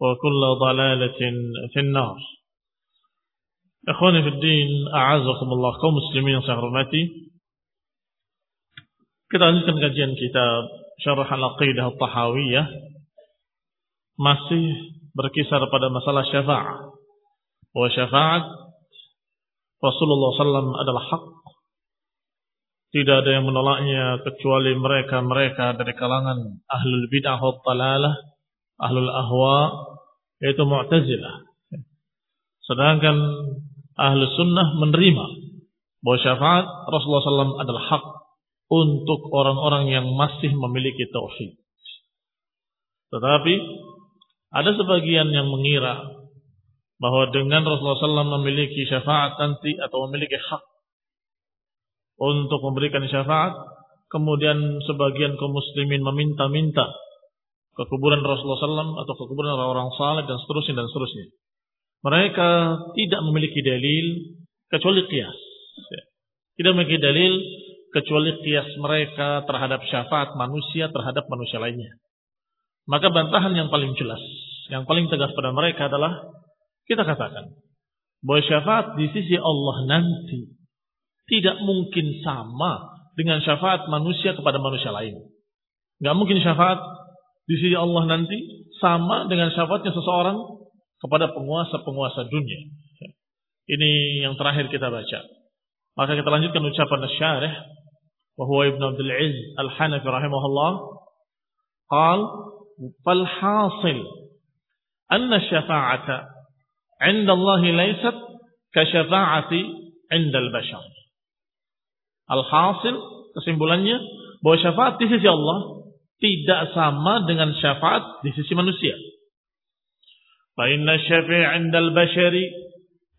وكل ضلالة في النار Ikhwani fi din, a'azakumullah kaum muslimin yang saya hormati. Kita lanjutkan kajian kitab Syarah Al-Aqidah Al-Tahawiyah masih berkisar pada masalah syafaat. Bahwa syafaat Rasulullah SAW adalah hak. Tidak ada yang menolaknya kecuali mereka-mereka dari kalangan ahlul bid'ah wa talalah, ahlul ahwa, yaitu mu'tazilah. Sedangkan ahlu sunnah menerima bahwa syafaat Rasulullah SAW adalah hak untuk orang-orang yang masih memiliki tauhid. Tetapi ada sebagian yang mengira bahwa dengan Rasulullah SAW memiliki syafaat nanti atau memiliki hak untuk memberikan syafaat, kemudian sebagian kaum muslimin meminta-minta ke kuburan Rasulullah SAW atau ke kuburan orang-orang saleh dan seterusnya dan seterusnya. Mereka tidak memiliki dalil kecuali kias. Tidak memiliki dalil kecuali kias mereka terhadap syafaat manusia terhadap manusia lainnya. Maka bantahan yang paling jelas, yang paling tegas pada mereka adalah kita katakan bahwa syafaat di sisi Allah nanti tidak mungkin sama dengan syafaat manusia kepada manusia lain. Gak mungkin syafaat di sisi Allah nanti sama dengan syafaatnya seseorang kepada penguasa-penguasa dunia. Ini yang terakhir kita baca. Maka kita lanjutkan ucapan syarih bahwa Ibn Abdul Aziz Al-Hanafi rahimahullah قال فالحاصل أن الشفاعة عند الله ليست كشفاعة عند البشر Alhasil kesimpulannya bahwa syafaat di sisi Allah tidak sama dengan syafaat di sisi manusia. فإن الشافع عند البشر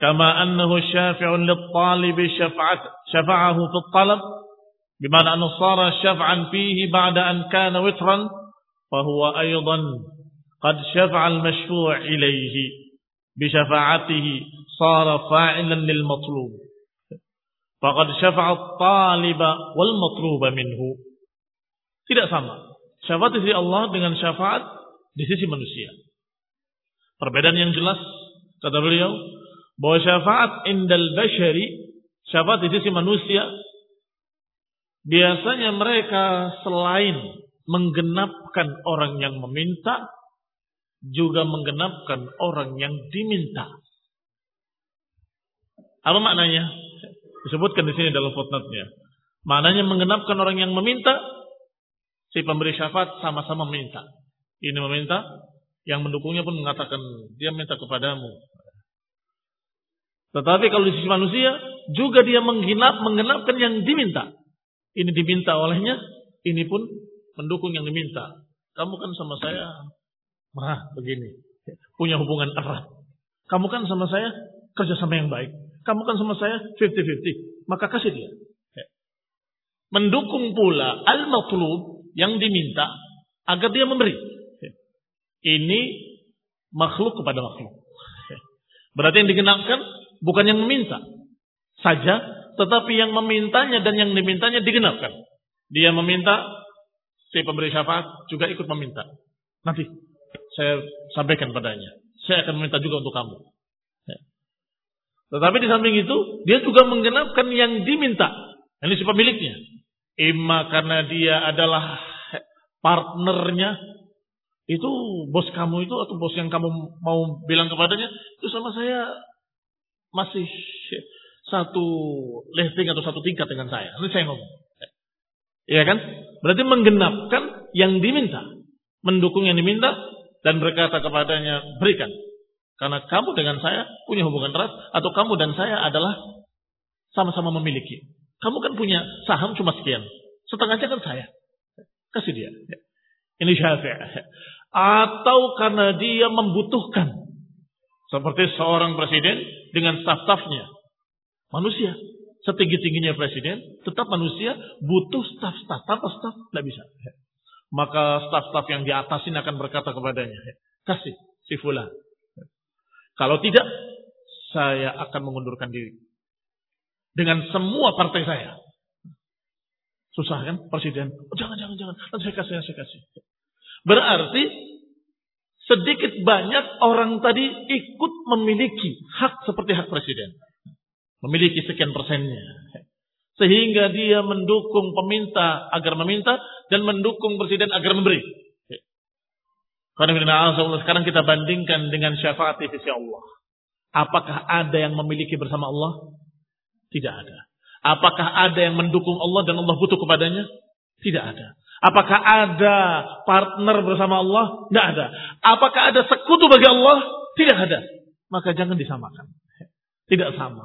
كما أنه شافع للطالب شفعت شفعه في الطلب بمعنى أنه صار شفعا فيه بعد أن كان وترا فهو أيضا قد شفع المشفوع إليه بشفاعته صار فاعلا للمطلوب فقد شفع الطالب والمطلوب منه tidak sama syafaat di sisi Allah dengan syafaat di sisi manusia Perbedaan yang jelas kata beliau bahwa syafaat indal bashari syafaat di sisi manusia biasanya mereka selain menggenapkan orang yang meminta juga menggenapkan orang yang diminta. Apa maknanya? Disebutkan di sini dalam footnote-nya. Maknanya menggenapkan orang yang meminta si pemberi syafaat sama-sama meminta. Ini meminta, yang mendukungnya pun mengatakan dia minta kepadamu. Tetapi kalau di sisi manusia juga dia menggenap, menggenapkan yang diminta. Ini diminta olehnya, ini pun mendukung yang diminta. Kamu kan sama saya, mah begini, punya hubungan erat. Kamu kan sama saya kerjasama yang baik. Kamu kan sama saya 50-50. Maka kasih dia. Mendukung pula al-matlub yang diminta agar dia memberi. Ini makhluk kepada makhluk. Berarti yang digenapkan bukan yang meminta saja, tetapi yang memintanya dan yang dimintanya digenapkan. Dia meminta, si pemberi syafaat juga ikut meminta. Nanti saya sampaikan padanya. Saya akan meminta juga untuk kamu. Tetapi di samping itu, dia juga menggenapkan yang diminta. Ini si pemiliknya. Ima karena dia adalah partnernya itu bos kamu itu atau bos yang kamu mau bilang kepadanya itu sama saya masih satu leveling atau satu tingkat dengan saya. Ini saya ngomong. Iya kan? Berarti menggenapkan yang diminta. Mendukung yang diminta dan berkata kepadanya, berikan. Karena kamu dengan saya punya hubungan erat atau kamu dan saya adalah sama-sama memiliki. Kamu kan punya saham cuma sekian. Setengahnya kan saya. Kasih dia. Ini syafi'ah atau karena dia membutuhkan. Seperti seorang presiden dengan staf-stafnya. Manusia. Setinggi-tingginya presiden, tetap manusia butuh staf-staf. Tanpa staf, tidak bisa. Maka staf-staf yang di atasin akan berkata kepadanya, kasih si fulan. Kalau tidak, saya akan mengundurkan diri. Dengan semua partai saya. Susah kan presiden? Oh, jangan, jangan, jangan. Nanti saya kasih, saya kasih. Berarti sedikit banyak orang tadi ikut memiliki hak seperti hak presiden. Memiliki sekian persennya. Sehingga dia mendukung peminta agar meminta dan mendukung presiden agar memberi. Karena sekarang kita bandingkan dengan syafaat di sisi Allah. Apakah ada yang memiliki bersama Allah? Tidak ada. Apakah ada yang mendukung Allah dan Allah butuh kepadanya? Tidak ada. Apakah ada partner bersama Allah? Tidak ada. Apakah ada sekutu bagi Allah? Tidak ada. Maka jangan disamakan. Tidak sama.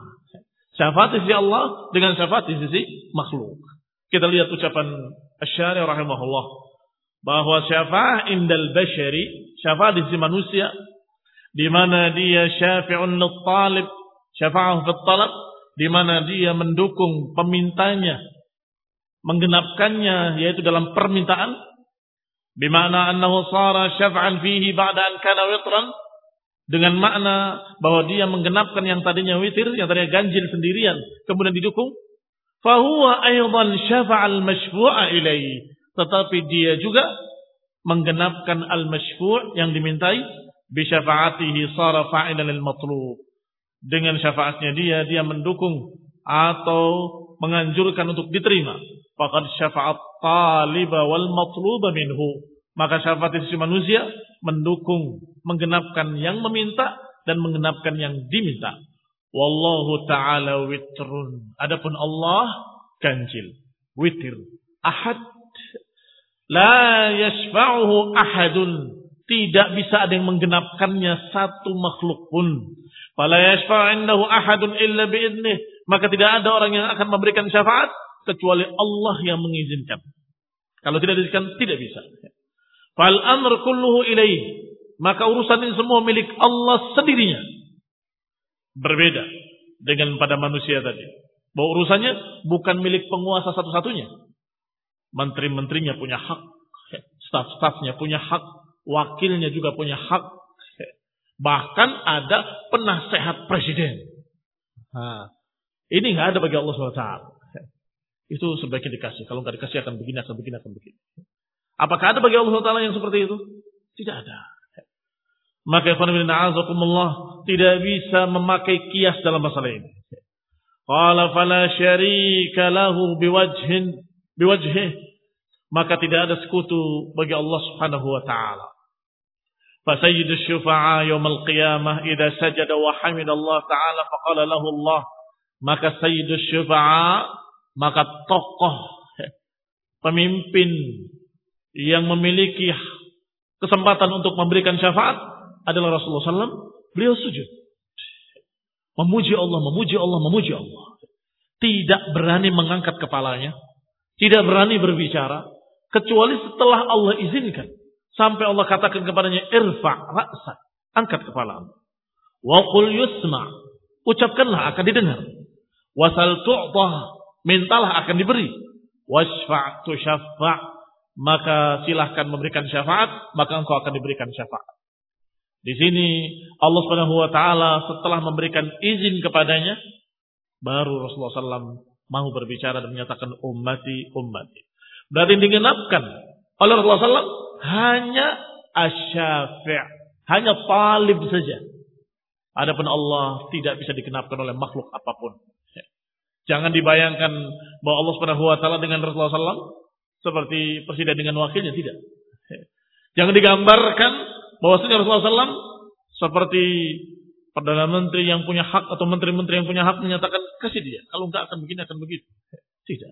Syafaat di sisi Allah dengan syafaat di sisi makhluk. Kita lihat ucapan Asyari rahimahullah. Bahwa syafaat indal bashari. Syafaat di sisi manusia. Di mana dia syafi'un talib. Syafa'ah fit talab. Di mana dia mendukung pemintanya menggenapkannya yaitu dalam permintaan. Bimana annahu sara syaf'an fihi ba'da an kana witran. Dengan makna bahwa dia menggenapkan yang tadinya witir yang tadinya ganjil sendirian kemudian didukung. Fahuwa aidan syafa'al masyfu'a ilaihi. Tetapi dia juga menggenapkan al-masyfu' yang dimintai. Bi syafa'atihi sara fa'ilan lil matlub dengan syafaatnya dia dia mendukung atau menganjurkan untuk diterima faqad syafa'at taliba wal matluba minhu. Maka syafaat sisi manusia mendukung, menggenapkan yang meminta dan menggenapkan yang diminta. Wallahu ta'ala witrun. Adapun Allah ganjil, witir, ahad. La yashfa'uhu ahadun. Tidak bisa ada yang menggenapkannya satu makhluk pun. Fala yashfa'indahu ahadun illa bi'idnih. Maka tidak ada orang yang akan memberikan syafaat kecuali Allah yang mengizinkan. Kalau tidak diizinkan tidak bisa. Fal amr kulluhu ilaih. Maka urusan ini semua milik Allah sendirinya. Berbeda dengan pada manusia tadi. Bahwa urusannya bukan milik penguasa satu-satunya. Menteri-menterinya punya hak. Staf-stafnya punya hak. Wakilnya juga punya hak. Bahkan ada penasehat presiden. Nah, ini nggak ada bagi Allah SWT. Itu sebaiknya dikasih. Kalau nggak dikasih akan begini, akan begini, akan begini. Apakah ada bagi Allah Taala yang seperti itu? Tidak ada. Maka Allah tidak bisa memakai kias dalam masalah ini. Qala fala syarika lahu biwajhin biwajhih. Maka tidak ada sekutu bagi Allah Subhanahu wa taala. فسيد الشفعاء يوم القيامة إذا سجد وحمد الله تعالى فقال له الله maka sayyidus syufa'a maka tokoh pemimpin yang memiliki kesempatan untuk memberikan syafaat adalah Rasulullah SAW. Beliau sujud. Memuji Allah, memuji Allah, memuji Allah. Tidak berani mengangkat kepalanya. Tidak berani berbicara. Kecuali setelah Allah izinkan. Sampai Allah katakan kepadanya, irfa ra'sa. Angkat kepala. Wa qul yusma. Ucapkanlah akan didengar. Wasal tu'tah. Mintalah akan diberi. Wasfa' tushaffa' maka silahkan memberikan syafaat, maka engkau akan diberikan syafaat. Di sini Allah Subhanahu wa taala setelah memberikan izin kepadanya baru Rasulullah SAW mau berbicara dan menyatakan ummati ummati. Berarti digenapkan oleh Rasulullah SAW hanya asyafi' hanya talib saja. Adapun Allah tidak bisa dikenapkan oleh makhluk apa pun. Jangan dibayangkan bahwa Allah Subhanahu wa taala dengan Rasulullah SAW seperti presiden dengan wakilnya tidak. Jangan digambarkan bahwasanya Rasulullah SAW seperti Perdana Menteri yang punya hak atau menteri-menteri yang punya hak menyatakan kasih dia. Kalau enggak akan begini akan begitu. Tidak.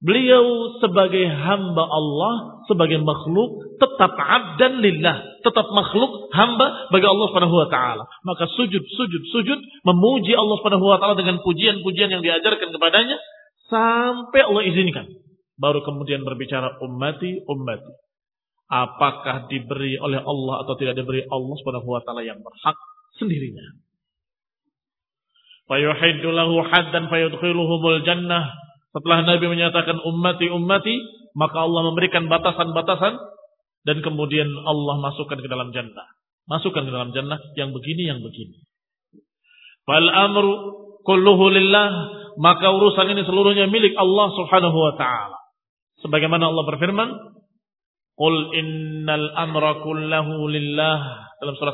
Beliau sebagai hamba Allah, sebagai makhluk, tetap abdan lillah. Tetap makhluk, hamba bagi Allah subhanahu wa ta'ala. Maka sujud, sujud, sujud, memuji Allah subhanahu wa ta'ala dengan pujian-pujian yang diajarkan kepadanya. Sampai Allah izinkan. Baru kemudian berbicara ummati, ummati apakah diberi oleh Allah atau tidak diberi Allah Subhanahu wa taala yang berhak sendirinya. Fayuhiddu lahu haddan fayudkhiluhumul jannah. Setelah Nabi menyatakan ummati ummati, maka Allah memberikan batasan-batasan dan kemudian Allah masukkan ke dalam jannah. Masukkan ke dalam jannah yang begini yang begini. Fal amru kulluhu lillah, maka urusan ini seluruhnya milik Allah Subhanahu wa taala. Sebagaimana Allah berfirman, Qul innal amra kullahu lillah. Dalam surat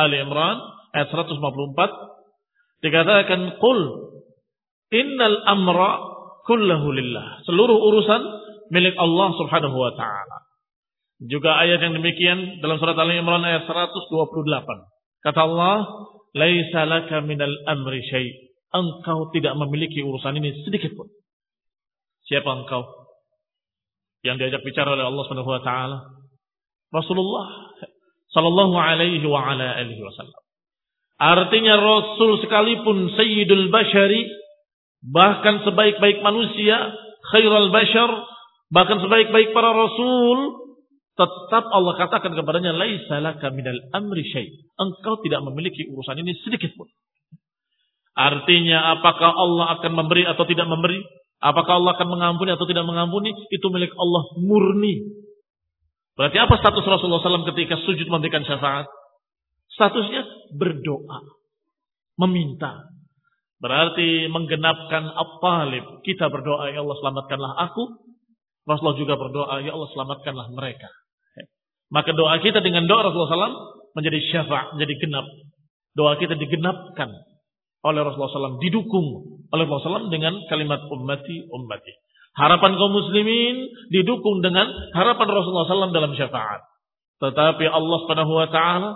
Ali Imran ayat 154 dikatakan qul innal amra kullahu lillah. Seluruh urusan milik Allah Subhanahu wa taala. Juga ayat yang demikian dalam surat Ali Imran ayat 128. Kata Allah, "Laisa laka minal amri syai." Engkau tidak memiliki urusan ini sedikit pun. Siapa engkau? yang diajak bicara oleh Allah Subhanahu wa taala Rasulullah sallallahu alaihi wa ala alihi wasallam. Artinya Rasul sekalipun Sayyidul Bashari bahkan sebaik-baik manusia khairul bashar bahkan sebaik-baik para rasul tetap Allah katakan kepadanya laisa minal amri syai. Engkau tidak memiliki urusan ini sedikit pun. Artinya apakah Allah akan memberi atau tidak memberi? Apakah Allah akan mengampuni atau tidak mengampuni? Itu milik Allah murni. Berarti apa status Rasulullah SAW ketika sujud memberikan syafaat? Statusnya berdoa. Meminta. Berarti menggenapkan apa Kita berdoa, ya Allah selamatkanlah aku. Rasulullah juga berdoa, ya Allah selamatkanlah mereka. Maka doa kita dengan doa Rasulullah SAW menjadi syafaat, menjadi genap. Doa kita digenapkan oleh Rasulullah SAW, didukung oleh Rasulullah SAW dengan kalimat ummati ummati. Harapan kaum muslimin didukung dengan harapan Rasulullah SAW dalam syafaat. Tetapi Allah Subhanahu wa taala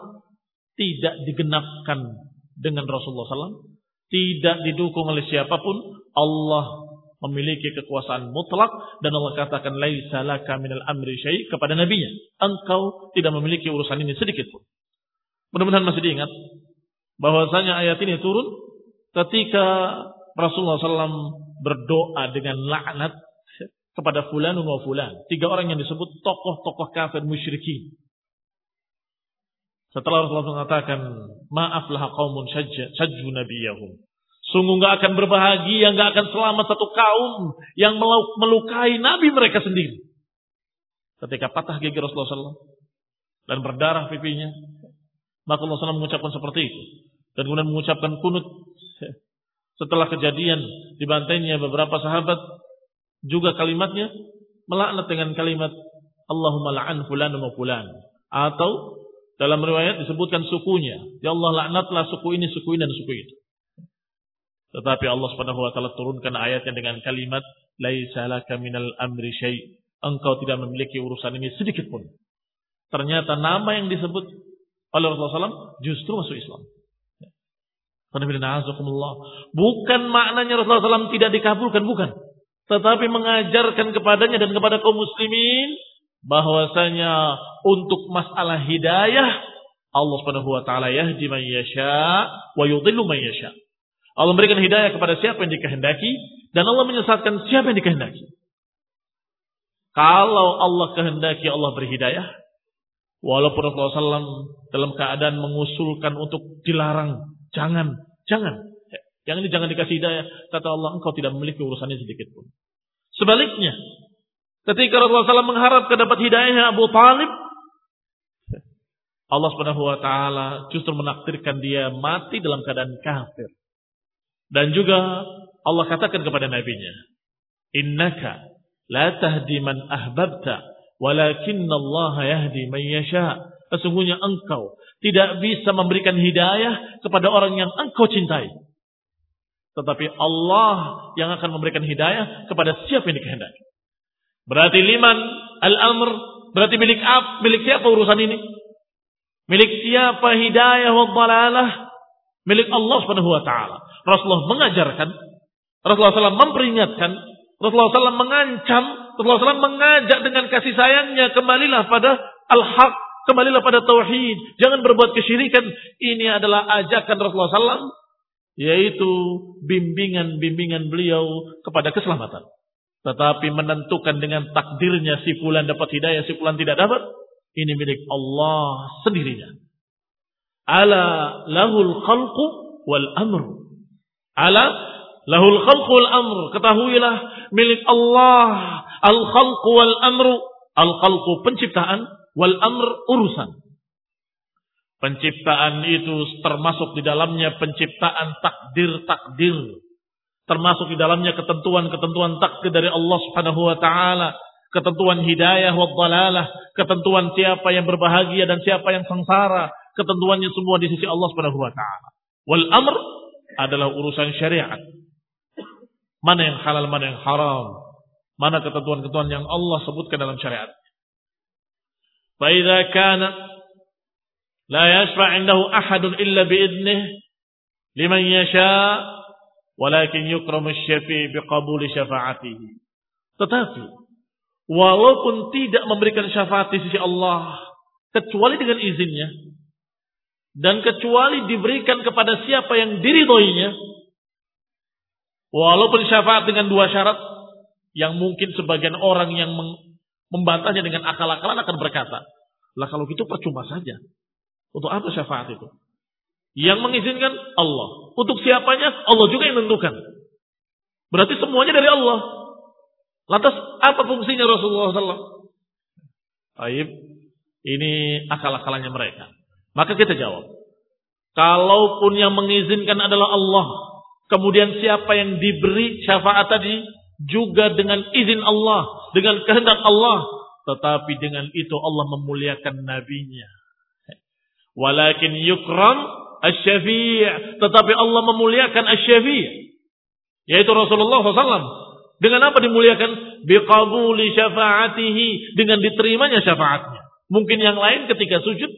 tidak digenapkan dengan Rasulullah SAW, tidak didukung oleh siapa pun. Allah memiliki kekuasaan mutlak dan Allah katakan laisa laka minal amri syai kepada nabinya. Engkau tidak memiliki urusan ini sedikit pun. Mudah-mudahan masih diingat bahwasanya ayat ini turun ketika Rasulullah SAW berdoa dengan laknat kepada fulan wa fulan. Tiga orang yang disebut tokoh-tokoh kafir musyrikin. Setelah Rasulullah mengatakan, maaflah kaumun sajju nabiyahum. Sungguh nggak akan berbahagia, nggak akan selamat satu kaum yang melukai nabi mereka sendiri. Ketika patah gigi Rasulullah dan berdarah pipinya, maka SAW mengucapkan seperti itu. Dan kemudian mengucapkan kunut setelah kejadian dibantainya beberapa sahabat juga kalimatnya melaknat dengan kalimat Allahumma la'an fulan wa fulan atau dalam riwayat disebutkan sukunya. Ya Allah laknatlah suku ini suku ini dan suku itu. Tetapi Allah Subhanahu wa taala turunkan ayatnya dengan kalimat laisa laka minal amri syai. Engkau tidak memiliki urusan ini sedikit pun. Ternyata nama yang disebut oleh Rasulullah SAW justru masuk Islam. Bukan maknanya Rasulullah SAW tidak dikabulkan, bukan. Tetapi mengajarkan kepadanya dan kepada kaum muslimin bahwasanya untuk masalah hidayah Allah Subhanahu wa taala yahdi man yasha wa yudhillu man yasha. Allah memberikan hidayah kepada siapa yang dikehendaki dan Allah menyesatkan siapa yang dikehendaki. Kalau Allah kehendaki Allah berhidayah, walaupun Rasulullah SAW dalam keadaan mengusulkan untuk dilarang, jangan, jangan, yang ini jangan dikasih hidayah, kata Allah engkau tidak memiliki urusannya sedikit pun. Sebaliknya, ketika Rasulullah SAW mengharap dapat hidayahnya Abu Talib, Allah Subhanahu wa taala justru menakdirkan dia mati dalam keadaan kafir. Dan juga Allah katakan kepada nabinya, "Innaka la tahdi man ahbabta, walakinna Allah yahdi man yasha." Sesungguhnya engkau tidak bisa memberikan hidayah kepada orang yang engkau cintai. Tetapi Allah yang akan memberikan hidayah kepada siapa yang dikehendaki. Berarti liman al-amr, berarti milik ab, milik siapa urusan ini? Milik siapa hidayah wa dalalah? Milik Allah Subhanahu wa taala. Rasulullah mengajarkan, Rasulullah SAW memperingatkan, Rasulullah SAW mengancam, Rasulullah SAW mengajak dengan kasih sayangnya kembalilah pada al-haq, kembalilah pada tauhid, jangan berbuat kesyirikan. Ini adalah ajakan Rasulullah SAW, yaitu bimbingan-bimbingan beliau kepada keselamatan. Tetapi menentukan dengan takdirnya si fulan dapat hidayah, si fulan tidak dapat, ini milik Allah sendirinya. Ala lahul khalqu wal amr. Ala lahul khalqu wal amr. Ketahuilah milik Allah al khalqu wal amru. Al khalqu penciptaan wal amr urusan. Penciptaan itu termasuk di dalamnya penciptaan takdir-takdir termasuk di dalamnya ketentuan-ketentuan takdir dari Allah Subhanahu wa taala, ketentuan hidayah wa dhalalah, ketentuan siapa yang berbahagia dan siapa yang sengsara, ketentuannya semua di sisi Allah Subhanahu wa taala. Wal amr adalah urusan syariat. Mana yang halal, mana yang haram, mana ketentuan-ketentuan yang Allah sebutkan dalam syariat. Fa kana la yashfa' indahu ahadun illa bi liman yasha' walakin yukramu syafi' biqabuli syafaatihi. Tetapi walaupun tidak memberikan syafaat di sisi Allah kecuali dengan izinnya dan kecuali diberikan kepada siapa yang diri doinya, walaupun syafaat dengan dua syarat yang mungkin sebagian orang yang membantahnya dengan akal-akalan akan berkata lah kalau gitu percuma saja. Untuk apa syafaat itu? Yang mengizinkan Allah untuk siapanya Allah juga yang menentukan berarti semuanya dari Allah Lantas apa fungsinya Rasulullah SAW? Baik, ini akal-akalannya mereka. Maka kita jawab. Kalaupun yang mengizinkan adalah Allah, kemudian siapa yang diberi syafaat tadi juga dengan izin Allah, dengan kehendak Allah, tetapi dengan itu Allah memuliakan nabinya. Walakin yukram asy-syafi', tetapi Allah memuliakan asy-syafi', yaitu Rasulullah SAW dengan apa dimuliakan? Biqabuli syafa'atihi. Dengan diterimanya syafaatnya. Mungkin yang lain ketika sujud,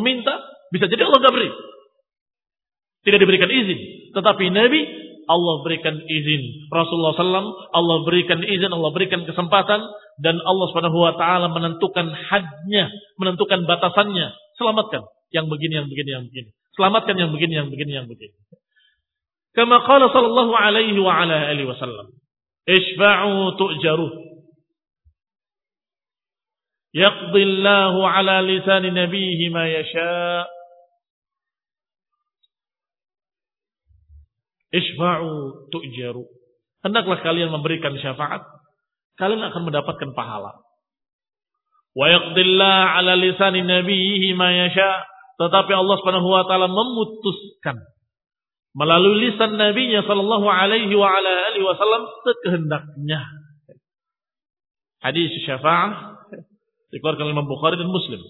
meminta, bisa jadi Allah nggak beri. Tidak diberikan izin. Tetapi Nabi, Allah berikan izin. Rasulullah SAW, Allah berikan izin, Allah berikan kesempatan. Dan Allah Subhanahu wa taala menentukan hadnya, menentukan batasannya. Selamatkan yang begini, yang begini, yang begini. Selamatkan yang begini, yang begini, yang begini. Kama qala sallallahu alaihi wa ala alihi wasallam. Ishfa'u tu'jaruh. Yaqdi Allahu ala lisan nabihi ma yasha. Ishfa'u tu'jaru. Hendaklah kalian memberikan syafaat. Kalian akan mendapatkan pahala. Wa yaqdillah ala lisan nabihi ma yasha. Tetapi Allah Subhanahu wa taala memutuskan melalui lisan Nabi-Nya sallallahu alaihi wa ala alihi wasallam sekehendaknya. Hadis syafaah dikeluarkan oleh Imam Bukhari dan Muslim.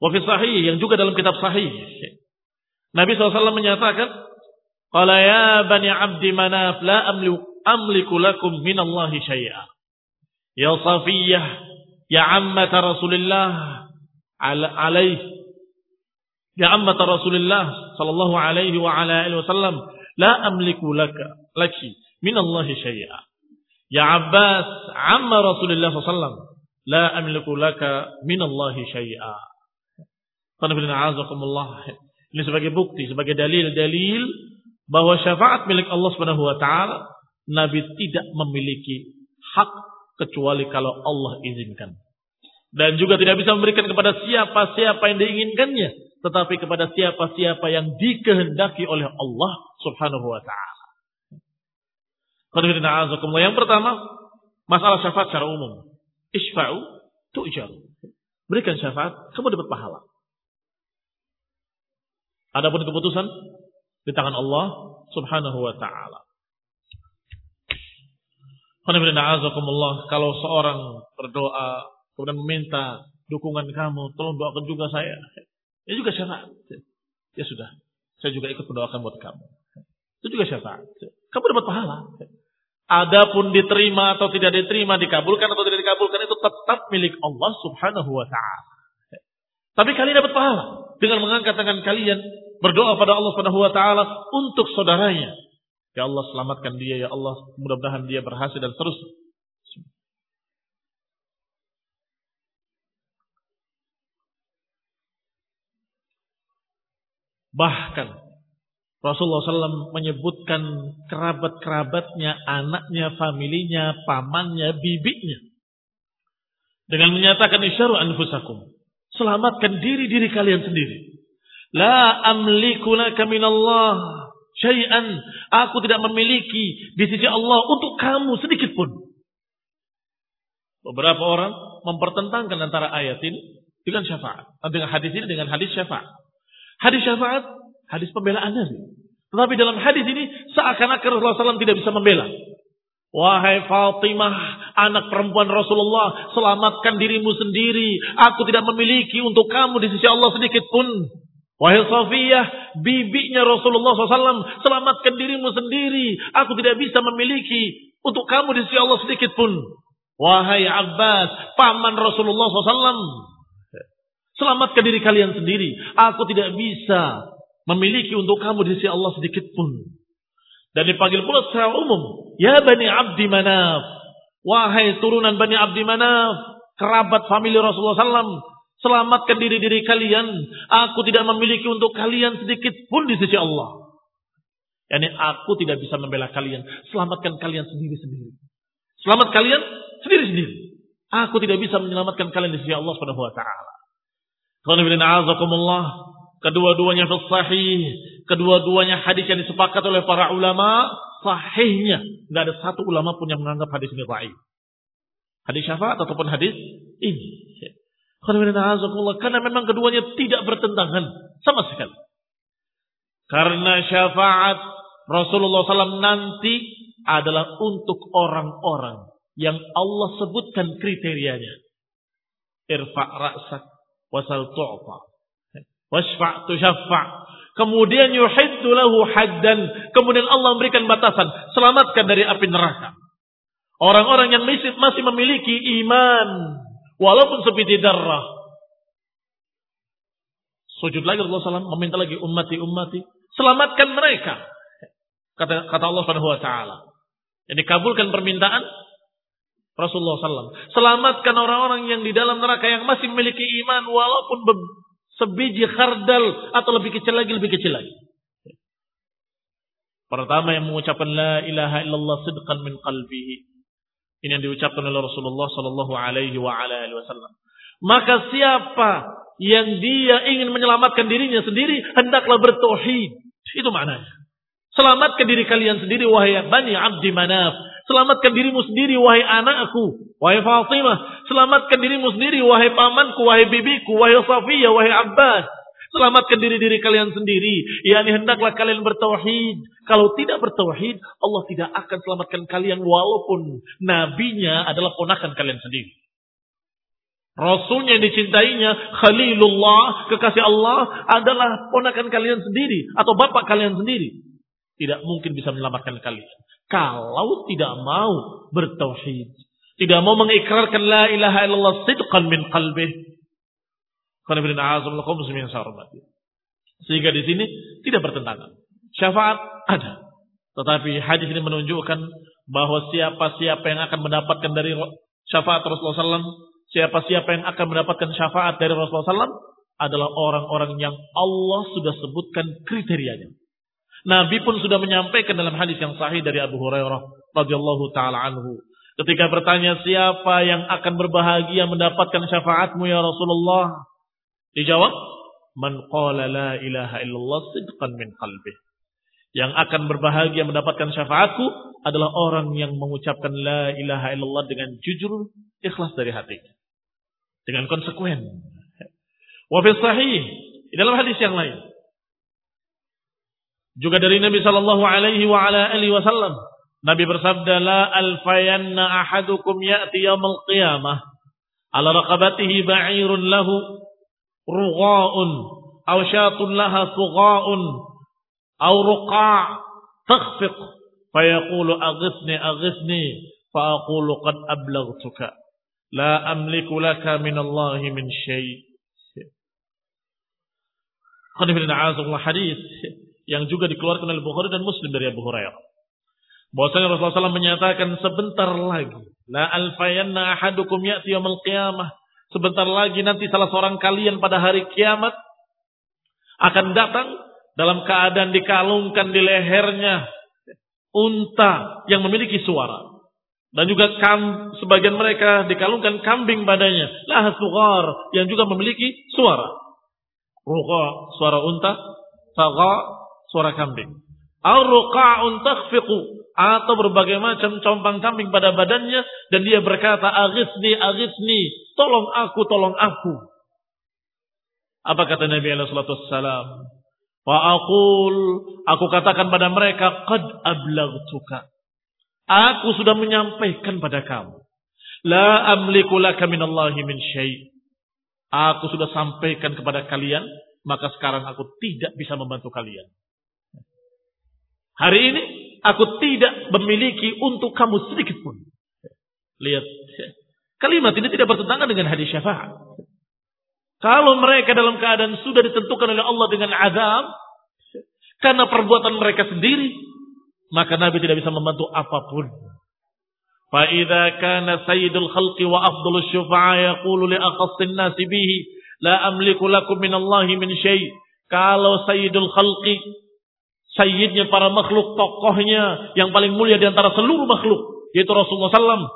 Wa fi sahih yang juga dalam kitab sahih. Nabi SAW menyatakan, "Qala ya bani Abdi Manaf la amliku lakum min Allah syai'a." Ya Safiyah, ya ammata Rasulullah alaihi Ya ammat Rasulullah sallallahu alaihi wa ala alihi wasallam, la amliku laka laki min Allah syai'a. Ya Abbas, amma Rasulullah sallallahu la amliku laka min Allah syai'a. Ini sebagai bukti, sebagai dalil-dalil bahwa syafaat milik Allah Subhanahu wa taala Nabi tidak memiliki hak kecuali kalau Allah izinkan. Dan juga tidak bisa memberikan kepada siapa-siapa yang diinginkannya, tetapi kepada siapa-siapa yang dikehendaki oleh Allah Subhanahu wa taala. Yang pertama, masalah syafaat secara umum. Isfa'u tu'jaru. Berikan syafaat, kamu dapat pahala. Adapun keputusan di tangan Allah Subhanahu wa taala. Kalau seorang berdoa kemudian meminta dukungan kamu, tolong doakan juga saya. Ya juga syafaat. Ya sudah, saya juga ikut mendoakan buat kamu. Itu juga syafaat. Kamu dapat pahala. Adapun diterima atau tidak diterima, dikabulkan atau tidak dikabulkan itu tetap milik Allah Subhanahu wa taala. Tapi kalian dapat pahala dengan mengangkat tangan kalian berdoa pada Allah Subhanahu wa taala untuk saudaranya Ya Allah selamatkan dia, ya Allah mudah-mudahan dia berhasil dan terus. Bahkan Rasulullah SAW menyebutkan kerabat-kerabatnya, anaknya, familinya, pamannya, bibinya. Dengan menyatakan isyaru anfusakum. Selamatkan diri-diri kalian sendiri. La amliku laka minallah syai'an aku tidak memiliki di sisi Allah untuk kamu sedikit pun. Beberapa orang mempertentangkan antara ayat ini dengan syafaat. Dengan hadis ini dengan hadis syafaat. Hadis syafaat, hadis pembelaan Nabi. Tetapi dalam hadis ini seakan-akan Rasulullah SAW tidak bisa membela. Wahai Fatimah, anak perempuan Rasulullah, selamatkan dirimu sendiri. Aku tidak memiliki untuk kamu di sisi Allah sedikit pun. Wahai Safiyah, bibinya Rasulullah SAW, selamatkan dirimu sendiri. Aku tidak bisa memiliki untuk kamu di sisi Allah sedikit pun. Wahai Abbas, paman Rasulullah SAW, selamatkan diri kalian sendiri. Aku tidak bisa memiliki untuk kamu di sisi Allah sedikit pun. Dan dipanggil pula secara umum, Ya Bani Abdi Manaf, wahai turunan Bani Abdi Manaf, kerabat famili Rasulullah SAW, Selamatkan diri-diri kalian. Aku tidak memiliki untuk kalian sedikit pun di sisi Allah. Yani aku tidak bisa membela kalian. Selamatkan kalian sendiri-sendiri. Selamat kalian sendiri-sendiri. Aku tidak bisa menyelamatkan kalian di sisi Allah wa taala. Kedua-duanya sahih, kedua-duanya hadis yang disepakati oleh para ulama sahihnya. Tidak ada satu ulama pun yang menganggap hadis ini sahih. Hadis syafaat ataupun hadis ini. Karena memang keduanya tidak bertentangan sama sekali. Karena syafaat Rasulullah SAW nanti adalah untuk orang-orang yang Allah sebutkan kriterianya. Irfa' ra'sak wasal tu'fa. Wasfa' tushaffa' Kemudian yuhiddu lahu haddan. Kemudian Allah memberikan batasan. Selamatkan dari api neraka. Orang-orang yang masih memiliki iman Walaupun sebiji darah. Sujud lagi Rasulullah SAW meminta lagi ummati-ummati. Selamatkan mereka. Kata, kata Allah Subhanahu wa taala. Jadi kabulkan permintaan Rasulullah SAW. Selamatkan orang-orang yang di dalam neraka yang masih memiliki iman walaupun sebiji khardal atau lebih kecil lagi, lebih kecil lagi. Pertama yang mengucapkan la ilaha illallah sidqan min qalbihi. Ini yang diucapkan oleh Rasulullah Sallallahu Alaihi Wasallam. Maka siapa yang dia ingin menyelamatkan dirinya sendiri hendaklah bertauhid. Itu maknanya. Selamatkan diri kalian sendiri wahai Bani Abdi Manaf. Selamatkan dirimu sendiri wahai anakku, wahai Fatimah. Selamatkan dirimu sendiri wahai pamanku, wahai bibiku, wahai Safiyah, wahai Abbas. Selamatkan diri-diri kalian sendiri. Yani hendaklah kalian bertauhid. Kalau tidak bertauhid, Allah tidak akan selamatkan kalian walaupun nabinya adalah ponakan kalian sendiri. Rasulnya yang dicintainya, Khalilullah, kekasih Allah adalah ponakan kalian sendiri atau bapak kalian sendiri. Tidak mungkin bisa menyelamatkan kalian. Kalau tidak mau bertauhid. Tidak mau mengikrarkan la ilaha illallah sidqan min qalbih sehingga di sini tidak bertentangan. Syafaat ada. Tetapi hadis ini menunjukkan bahwa siapa-siapa yang akan mendapatkan dari syafaat Rasulullah SAW, siapa-siapa yang akan mendapatkan syafaat dari Rasulullah SAW adalah orang-orang yang Allah sudah sebutkan kriterianya. Nabi pun sudah menyampaikan dalam hadis yang sahih dari Abu Hurairah radhiyallahu taala anhu. Ketika bertanya siapa yang akan berbahagia mendapatkan syafaatmu ya Rasulullah? Dijawab, man qala la ilaha illallah sidqan min qalbih. Yang akan berbahagia mendapatkan syafaatku adalah orang yang mengucapkan la ilaha illallah dengan jujur, ikhlas dari hatinya. Dengan konsekuen. Wa sahih, dalam hadis yang lain. Juga dari Nabi sallallahu alaihi wa ala alihi wasallam, Nabi bersabda la alfayanna ahadukum ya'ti yaumil qiyamah ala raqabatihi ba'irun lahu rugha'un aw syatun laha sugha'un aw ruqa' takhfiq fayaqulu aghithni aghithni fa aqulu qad ablaghtuka la amliku laka min Allah min syai' hadis yang juga dikeluarkan oleh Bukhari dan Muslim dari Abu Hurairah. Bahwasanya Rasulullah SAW menyatakan sebentar lagi, la alfayanna ahadukum ya'ti yaumil qiyamah. Sebentar lagi nanti salah seorang kalian pada hari kiamat akan datang dalam keadaan dikalungkan di lehernya unta yang memiliki suara. Dan juga kam, sebagian mereka dikalungkan kambing badannya. Lah yang juga memiliki suara. Ruqa suara unta, saga suara kambing. Ar-ruqa'un takhfiqu atau berbagai macam compang kambing pada badannya dan dia berkata aghisni aghisni tolong aku tolong aku. Apa kata Nabi alaihi salatu fa aqul aku katakan pada mereka qad ablaghtuka aku sudah menyampaikan pada kamu la amliku laka minallahi min syai. Aku sudah sampaikan kepada kalian maka sekarang aku tidak bisa membantu kalian Hari ini aku tidak memiliki untuk kamu sedikit pun. Lihat. Kalimat ini tidak bertentangan dengan hadis syafaat. Kalau mereka dalam keadaan sudah ditentukan oleh Allah dengan azab, karena perbuatan mereka sendiri, maka Nabi tidak bisa membantu apapun. فَإِذَا كَانَ سَيِّدُ الْخَلْقِ وَأَفْضُلُ الشُّفَعَاءِ يَقُولُ لِأَخَصِّ النَّاسِ بِهِ لَا أَمْلِكُ لَكُم مِّنَ اللَّهِ مِنْ شَيْءٍ Kalau Sayyidul Khalqi sayyidnya para makhluk, tokohnya yang paling mulia di antara seluruh makhluk, yaitu Rasulullah SAW.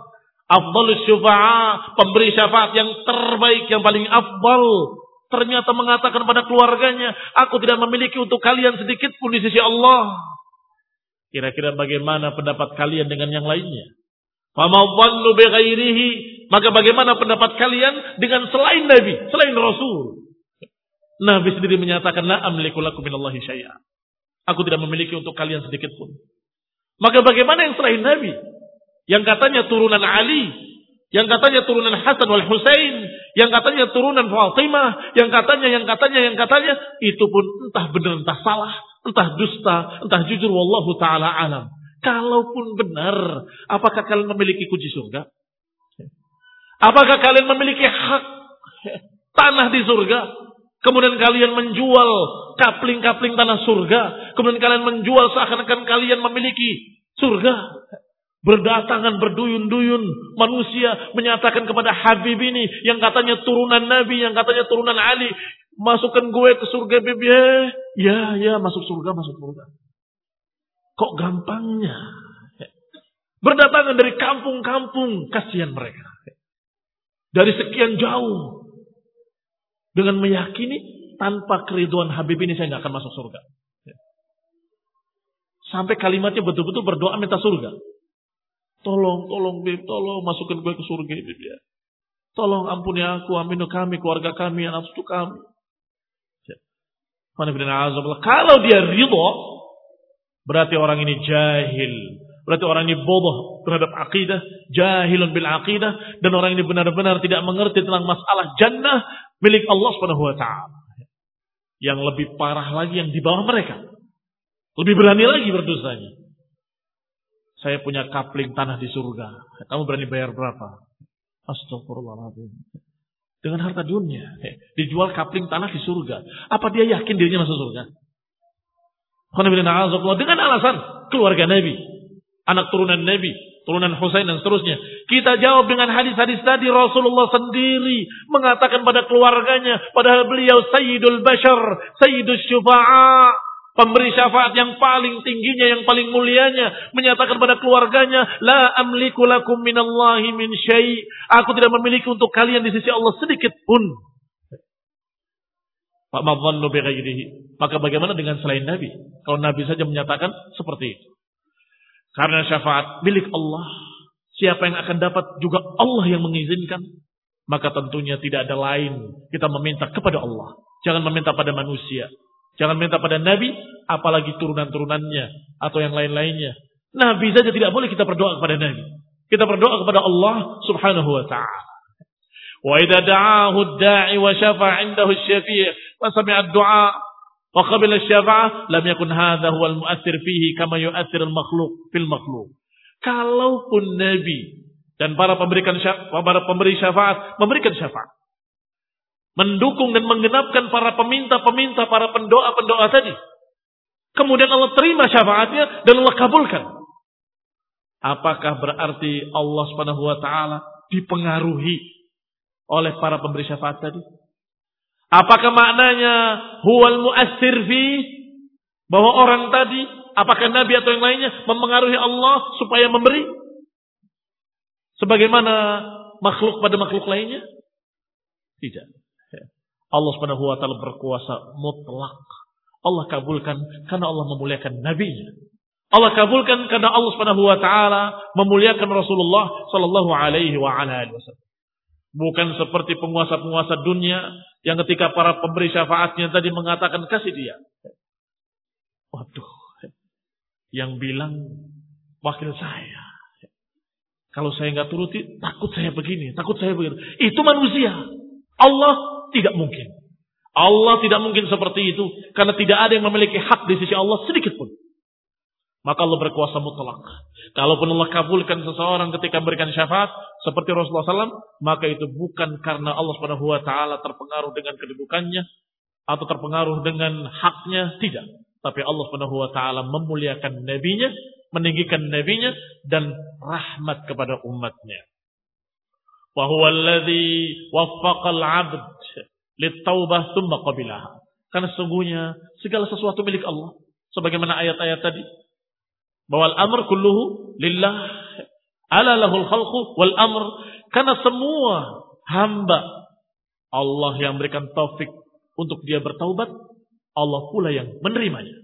Afdalus syufa'a, pemberi syafaat yang terbaik, yang paling afdal. Ternyata mengatakan pada keluarganya, aku tidak memiliki untuk kalian sedikit pun di sisi Allah. Kira-kira bagaimana pendapat kalian dengan yang lainnya? Bighairihi, maka bagaimana pendapat kalian dengan selain Nabi, selain Rasul? Nabi sendiri menyatakan la amliku lakum minallahi syai'a. Aku tidak memiliki untuk kalian sedikit pun. Maka bagaimana yang selain Nabi? Yang katanya turunan Ali, yang katanya turunan Hasan wal Husain, yang katanya turunan Fatimah, yang katanya, yang katanya, yang katanya, itu pun entah benar, entah salah, entah dusta, entah jujur, wallahu taala alam. Kalaupun benar, apakah kalian memiliki kunci surga? Apakah kalian memiliki hak tanah di surga? Kemudian kalian menjual kapling-kapling tanah surga. Kemudian kalian menjual seakan-akan kalian memiliki surga. Berdatangan berduyun-duyun manusia menyatakan kepada Habib ini yang katanya turunan Nabi, yang katanya turunan Ali, masukkan gue ke surga bibi. Ya, ya, masuk surga, masuk surga. Kok gampangnya? Berdatangan dari kampung-kampung, kasihan mereka. Dari sekian jauh, dengan meyakini tanpa keriduan Habib ini saya nggak akan masuk surga. Sampai kalimatnya betul-betul berdoa minta surga. Tolong, tolong Bib, tolong masukkan gue ke surga Bib ya. Tolong ampuni aku, ampuni kami, keluarga kami, anak cucu kami. Ya. Kalau dia ridho, berarti orang ini jahil. Berarti orang ini bodoh terhadap akidah, jahilun bil akidah, dan orang ini benar-benar tidak mengerti tentang masalah jannah milik Allah Subhanahu wa taala. Yang lebih parah lagi yang di bawah mereka. Lebih berani lagi berdosanya. Saya punya kapling tanah di surga. Kamu berani bayar berapa? Astagfirullahaladzim. Dengan harta dunia. Dijual kapling tanah di surga. Apa dia yakin dirinya masuk surga? Dengan alasan keluarga Nabi. Anak turunan Nabi. Turunan Husain dan seterusnya. Kita jawab dengan hadis-hadis tadi Rasulullah sendiri mengatakan pada keluarganya, padahal beliau Sayyidul Bashar, Sayyidul Syufa'a, pemberi syafaat yang paling tingginya, yang paling mulianya, menyatakan pada keluarganya, La amliku lakum minallahi min syai' Aku tidak memiliki untuk kalian di sisi Allah sedikit pun. Maka bagaimana dengan selain Nabi? Kalau Nabi saja menyatakan seperti itu. Karena syafaat milik Allah. Siapa yang akan dapat juga Allah yang mengizinkan. Maka tentunya tidak ada lain. Kita meminta kepada Allah. Jangan meminta pada manusia. Jangan minta pada Nabi. Apalagi turunan-turunannya. Atau yang lain-lainnya. Nabi saja tidak boleh kita berdoa kepada Nabi. Kita berdoa kepada Allah subhanahu wa ta'ala. Wa idha da'ahu da'i wa syafa' indahu syafi' wa sami'a du'a wa qabila lam yakun hadha huwa al-mu'athir fihi kama yu'athir al-makhluk fil makhluk. Kalaupun Nabi dan para pemberikan para pemberi syafaat memberikan syafaat mendukung dan menggenapkan para peminta-peminta, para pendoa-pendoa tadi. Kemudian Allah terima syafaatnya dan Allah kabulkan. Apakah berarti Allah Subhanahu wa taala dipengaruhi oleh para pemberi syafaat tadi? Apakah maknanya huwal mu'assir fi bahwa orang tadi apakah nabi atau yang lainnya mempengaruhi Allah supaya memberi sebagaimana makhluk pada makhluk lainnya? Tidak. Allah Subhanahu wa taala berkuasa mutlak. Allah kabulkan karena Allah memuliakan nabinya. Allah kabulkan karena Allah Subhanahu wa taala memuliakan Rasulullah sallallahu alaihi wa ala alihi wasallam. Bukan seperti penguasa-penguasa dunia yang ketika para pemberi syafaatnya tadi mengatakan kasih dia. Waduh, yang bilang wakil saya. Kalau saya nggak turuti, takut saya begini, takut saya begini. Itu manusia. Allah tidak mungkin. Allah tidak mungkin seperti itu. Karena tidak ada yang memiliki hak di sisi Allah sedikit pun. Maka Allah berkuasa mutlak. Kalaupun Allah kabulkan seseorang ketika memberikan syafaat seperti Rasulullah SAW, maka itu bukan karena Allah Subhanahu wa taala terpengaruh dengan kedudukannya atau terpengaruh dengan haknya, tidak. Tapi Allah Subhanahu wa taala memuliakan nabinya, meninggikan nabinya dan rahmat kepada umatnya. Wa huwa 'abd lit-taubah tsumma qabilaha. Karena sesungguhnya segala sesuatu milik Allah. Sebagaimana ayat-ayat tadi, bahwa al-amr kulluhu lillah. Ala lahul khalqu wal amr. Karena semua hamba Allah yang memberikan taufik untuk dia bertaubat, Allah pula yang menerimanya.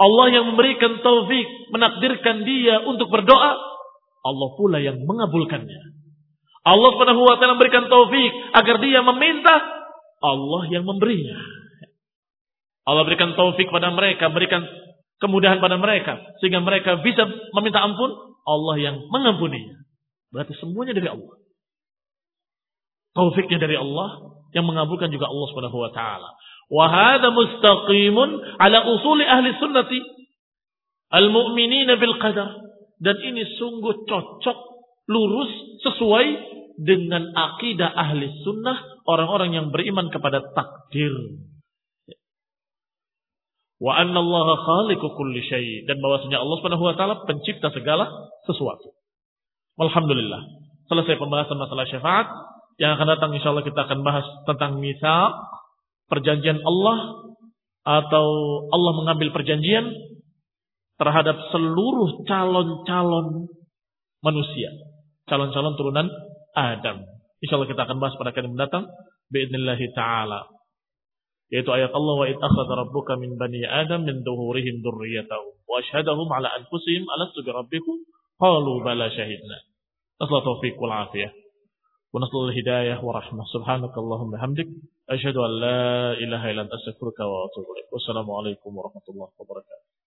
Allah yang memberikan taufik, menakdirkan dia untuk berdoa, Allah pula yang mengabulkannya. Allah Subhanahu wa taala memberikan taufik agar dia meminta, Allah yang memberinya. Allah berikan taufik pada mereka, berikan kemudahan pada mereka sehingga mereka bisa meminta ampun Allah yang mengampuninya. Berarti semuanya dari Allah. Taufiknya dari Allah yang mengabulkan juga Allah Subhanahu wa taala. Wa hadha mustaqimun ala usuli ahli sunnati al mu'minina bil qadar. Dan ini sungguh cocok lurus sesuai dengan akidah ahli sunnah orang-orang yang beriman kepada takdir Wa anna Allah khaliqu kulli syai dan bahwasanya Allah Subhanahu wa taala pencipta segala sesuatu. Alhamdulillah. Selesai pembahasan masalah syafaat. Yang akan datang insyaallah kita akan bahas tentang mitsaq, perjanjian Allah atau Allah mengambil perjanjian terhadap seluruh calon-calon manusia, calon-calon turunan Adam. Insyaallah kita akan bahas pada kali mendatang. Bismillah taala. Yaitu ayat Allah wa id akhadha rabbuka min bani Adam min duhurihim dzurriyyatahum wa asyhadahum ala anfusihim alastu bi rabbikum qalu bala syahidna. Nasallahu taufiq wal afiyah. Wa nasallahu hidayah wa rahmah. Subhanakallahumma hamdik asyhadu an la ilaha illa anta astaghfiruka wa atubu ilaik. Wassalamu alaikum warahmatullahi wabarakatuh.